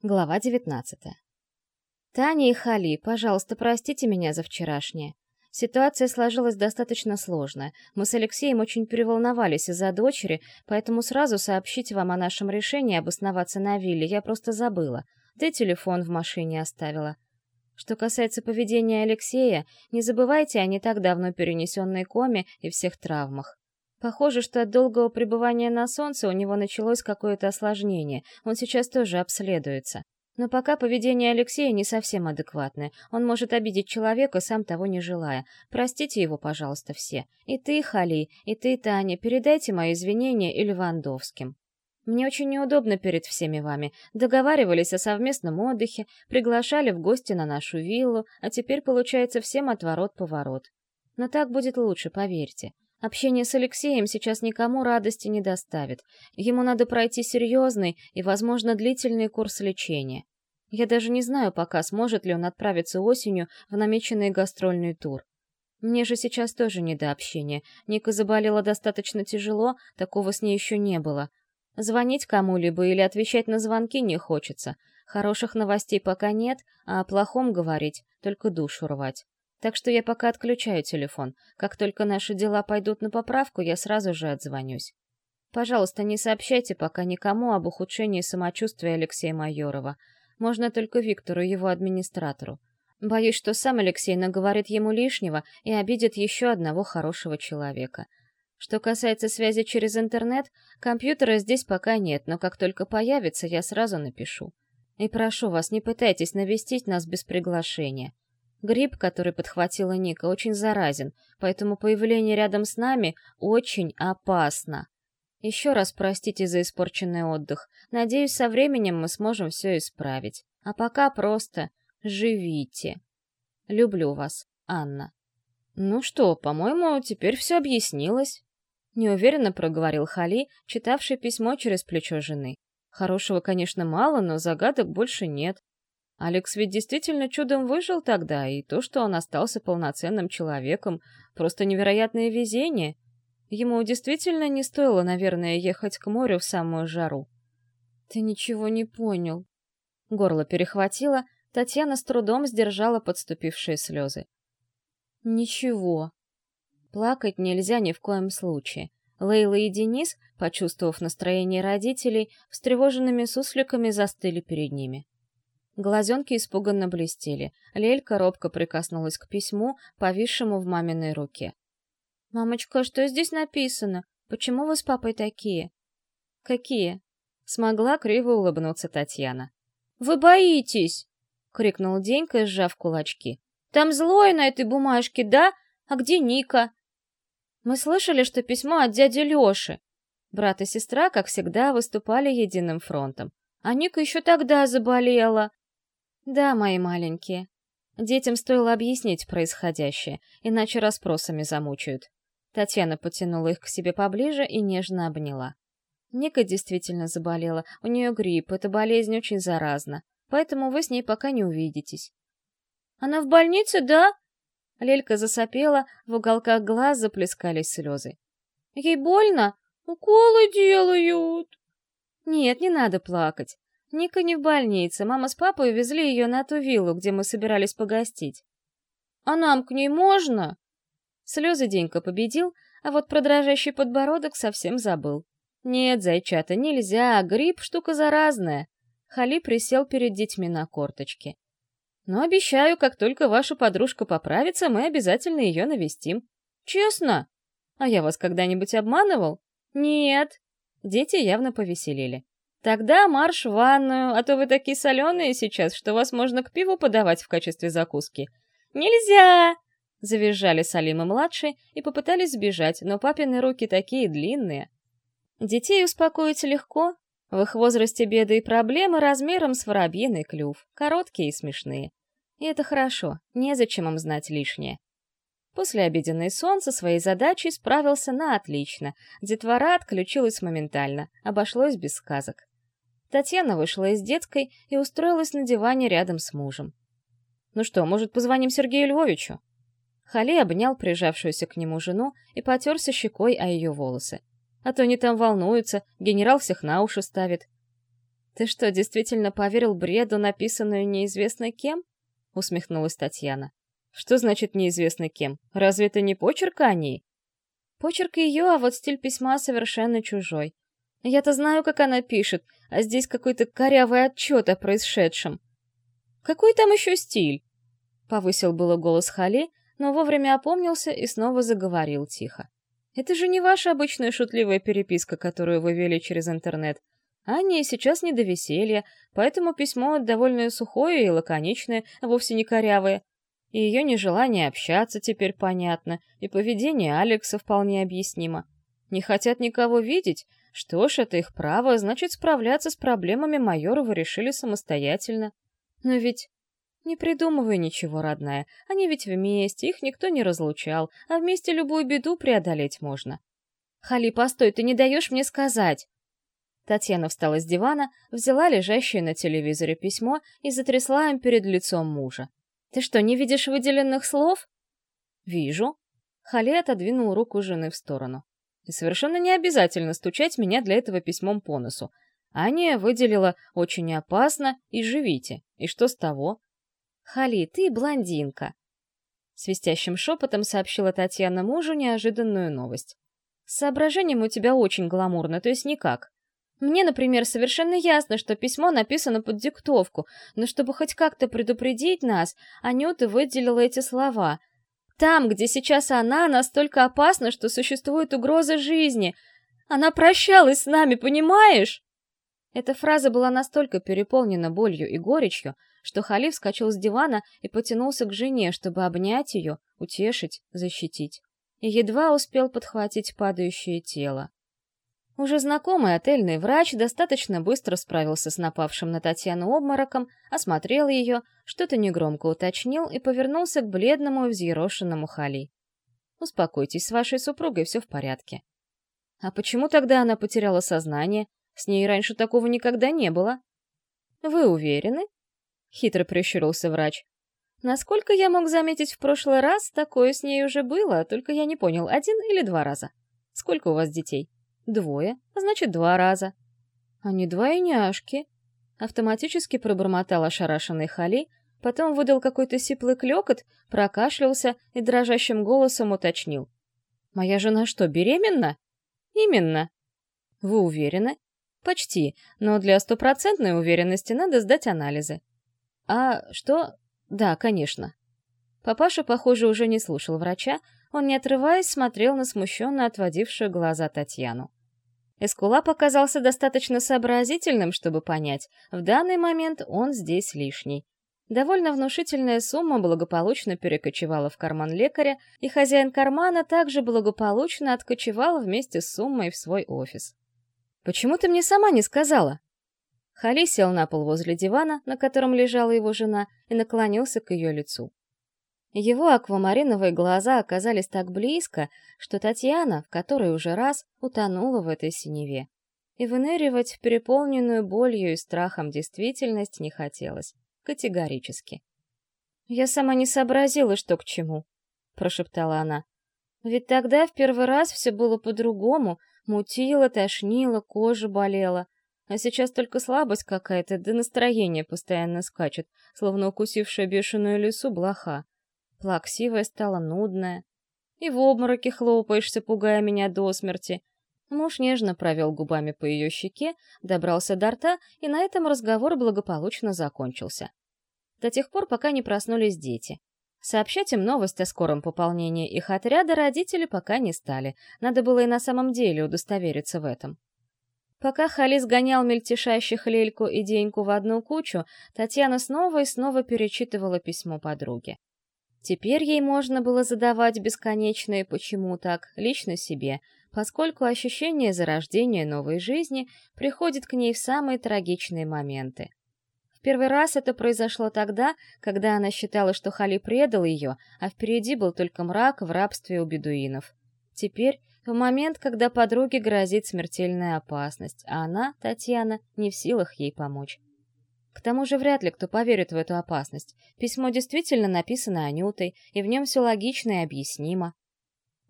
Глава 19. Таня и Хали, пожалуйста, простите меня за вчерашнее. Ситуация сложилась достаточно сложная. Мы с Алексеем очень переволновались из-за дочери, поэтому сразу сообщить вам о нашем решении обосноваться на вилле я просто забыла. И телефон в машине оставила. Что касается поведения Алексея, не забывайте о не так давно перенесенной коме и всех травмах. Похоже, что от долгого пребывания на солнце у него началось какое-то осложнение, он сейчас тоже обследуется. Но пока поведение Алексея не совсем адекватное. Он может обидеть человека, сам того не желая. Простите его, пожалуйста, все. И ты, Хали, и ты, Таня, передайте мои извинения и Левандовским. Мне очень неудобно перед всеми вами. Договаривались о совместном отдыхе, приглашали в гости на нашу виллу, а теперь получается всем отворот-поворот. Но так будет лучше, поверьте. Общение с Алексеем сейчас никому радости не доставит. Ему надо пройти серьезный и, возможно, длительный курс лечения. Я даже не знаю пока, сможет ли он отправиться осенью в намеченный гастрольный тур. Мне же сейчас тоже не до общения. Ника заболела достаточно тяжело, такого с ней еще не было. Звонить кому-либо или отвечать на звонки не хочется. Хороших новостей пока нет, а о плохом говорить, только душу рвать. Так что я пока отключаю телефон. Как только наши дела пойдут на поправку, я сразу же отзвонюсь. Пожалуйста, не сообщайте пока никому об ухудшении самочувствия Алексея Майорова. Можно только Виктору, его администратору. Боюсь, что сам Алексей наговорит ему лишнего и обидит еще одного хорошего человека. Что касается связи через интернет, компьютера здесь пока нет, но как только появится, я сразу напишу. И прошу вас, не пытайтесь навестить нас без приглашения. Гриб, который подхватила Ника, очень заразен, поэтому появление рядом с нами очень опасно. Еще раз простите за испорченный отдых. Надеюсь, со временем мы сможем все исправить. А пока просто живите. Люблю вас, Анна. Ну что, по-моему, теперь все объяснилось. Неуверенно проговорил Хали, читавший письмо через плечо жены. Хорошего, конечно, мало, но загадок больше нет. Алекс ведь действительно чудом выжил тогда, и то, что он остался полноценным человеком, просто невероятное везение. Ему действительно не стоило, наверное, ехать к морю в самую жару. «Ты ничего не понял». Горло перехватило, Татьяна с трудом сдержала подступившие слезы. «Ничего. Плакать нельзя ни в коем случае». Лейла и Денис, почувствовав настроение родителей, встревоженными сусликами застыли перед ними. Глазенки испуганно блестели. Лелька робко прикоснулась к письму, повисшему в маминой руке. «Мамочка, что здесь написано? Почему вы с папой такие?» «Какие?» Смогла криво улыбнуться Татьяна. «Вы боитесь!» — крикнул Денька, сжав кулачки. «Там злое на этой бумажке, да? А где Ника?» «Мы слышали, что письмо от дяди Лёши». Брат и сестра, как всегда, выступали единым фронтом. «А Ника еще тогда заболела!» Да, мои маленькие. Детям стоило объяснить происходящее, иначе расспросами замучают. Татьяна потянула их к себе поближе и нежно обняла. Ника действительно заболела, у нее грипп, эта болезнь очень заразна, поэтому вы с ней пока не увидитесь. «Она в больнице, да?» Лелька засопела, в уголках глаз заплескались слезы. «Ей больно? Уколы делают!» «Нет, не надо плакать. Ника не в больнице, мама с папой увезли ее на ту виллу, где мы собирались погостить. «А нам к ней можно?» Слезы Денька победил, а вот про дрожащий подбородок совсем забыл. «Нет, зайчата, нельзя, грипп — штука заразная». Хали присел перед детьми на корточки. «Но обещаю, как только ваша подружка поправится, мы обязательно ее навестим. Честно? А я вас когда-нибудь обманывал? Нет». Дети явно повеселели. Тогда марш в ванную, а то вы такие соленые сейчас, что вас можно к пиву подавать в качестве закуски. Нельзя! Завизжали Салим и младший и попытались сбежать, но папины руки такие длинные. Детей успокоить легко. В их возрасте беды и проблемы размером с воробьиный клюв, короткие и смешные. И это хорошо, незачем им знать лишнее. После обеденной сон со своей задачей справился на отлично. Детвора отключилась моментально, обошлось без сказок. Татьяна вышла из детской и устроилась на диване рядом с мужем. «Ну что, может, позвоним Сергею Львовичу?» Хали обнял прижавшуюся к нему жену и потерся щекой о ее волосы. А то они там волнуются, генерал всех на уши ставит. «Ты что, действительно поверил бреду, написанную неизвестно кем?» — усмехнулась Татьяна. «Что значит неизвестно кем? Разве это не почерк ней?» «Почерк ее, а вот стиль письма совершенно чужой. Я-то знаю, как она пишет, а здесь какой-то корявый отчет о происшедшем». «Какой там еще стиль?» — повысил было голос Хали, но вовремя опомнился и снова заговорил тихо. «Это же не ваша обычная шутливая переписка, которую вы вели через интернет. Анне сейчас не до веселья, поэтому письмо довольно сухое и лаконичное, а вовсе не корявое. И ее нежелание общаться теперь понятно, и поведение Алекса вполне объяснимо. Не хотят никого видеть? Что ж, это их право, значит, справляться с проблемами майора вы решили самостоятельно. Но ведь... Не придумывай ничего, родная, они ведь вместе, их никто не разлучал, а вместе любую беду преодолеть можно. Хали, постой, ты не даешь мне сказать. Татьяна встала с дивана, взяла лежащее на телевизоре письмо и затрясла им перед лицом мужа. «Ты что, не видишь выделенных слов?» «Вижу». Хали отодвинул руку жены в сторону. «И совершенно не обязательно стучать меня для этого письмом по носу. Аня выделила «очень опасно» и «живите». И что с того? «Хали, ты блондинка!» Свистящим шепотом сообщила Татьяна мужу неожиданную новость. «С соображением у тебя очень гламурно, то есть никак. Мне, например, совершенно ясно, что письмо написано под диктовку, но чтобы хоть как-то предупредить нас, Анюта выделила эти слова. Там, где сейчас она, настолько опасна, что существует угроза жизни. Она прощалась с нами, понимаешь? Эта фраза была настолько переполнена болью и горечью, что Халиф вскочил с дивана и потянулся к жене, чтобы обнять ее, утешить, защитить. И едва успел подхватить падающее тело. Уже знакомый отельный врач достаточно быстро справился с напавшим на Татьяну обмороком, осмотрел ее, что-то негромко уточнил и повернулся к бледному и взъерошенному Хали. «Успокойтесь, с вашей супругой все в порядке». «А почему тогда она потеряла сознание? С ней раньше такого никогда не было». «Вы уверены?» — хитро прищурился врач. «Насколько я мог заметить в прошлый раз, такое с ней уже было, только я не понял, один или два раза. Сколько у вас детей?» Двое, а значит, два раза. Они двойняшки. Автоматически пробормотал ошарашенный Хали, потом выдал какой-то сиплый клёкот, прокашлялся и дрожащим голосом уточнил. «Моя жена что, беременна?» «Именно». «Вы уверены?» «Почти, но для стопроцентной уверенности надо сдать анализы». «А что?» «Да, конечно». Папаша, похоже, уже не слушал врача, он, не отрываясь, смотрел на смущенно отводившую глаза Татьяну. Эскулап оказался достаточно сообразительным, чтобы понять, в данный момент он здесь лишний. Довольно внушительная сумма благополучно перекочевала в карман лекаря, и хозяин кармана также благополучно откочевал вместе с суммой в свой офис. «Почему ты мне сама не сказала?» Хали сел на пол возле дивана, на котором лежала его жена, и наклонился к ее лицу. Его аквамариновые глаза оказались так близко, что Татьяна, в которой уже раз, утонула в этой синеве. И выныривать в переполненную болью и страхом действительность не хотелось. Категорически. «Я сама не сообразила, что к чему», — прошептала она. «Ведь тогда в первый раз все было по-другому, мутило, тошнило, кожа болела. А сейчас только слабость какая-то, да настроение постоянно скачет, словно укусившая бешеную лису блоха плаксивая стала нудная. И в обмороке хлопаешься, пугая меня до смерти. Муж нежно провел губами по ее щеке, добрался до рта, и на этом разговор благополучно закончился. До тех пор, пока не проснулись дети. Сообщать им новость о скором пополнении их отряда родители пока не стали, надо было и на самом деле удостовериться в этом. Пока Хали сгонял мельтешащих Лельку и Деньку в одну кучу, Татьяна снова и снова перечитывала письмо подруги. Теперь ей можно было задавать бесконечные «почему так» лично себе, поскольку ощущение зарождения новой жизни приходит к ней в самые трагичные моменты. В первый раз это произошло тогда, когда она считала, что Хали предал ее, а впереди был только мрак в рабстве у бедуинов. Теперь, в момент, когда подруге грозит смертельная опасность, а она, Татьяна, не в силах ей помочь. К тому же вряд ли кто поверит в эту опасность. Письмо действительно написано Анютой, и в нем все логично и объяснимо.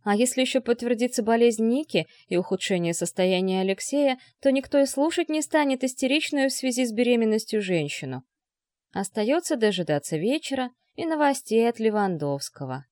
А если еще подтвердится болезнь Ники и ухудшение состояния Алексея, то никто и слушать не станет истеричную в связи с беременностью женщину. Остается дожидаться вечера и новостей от Левандовского.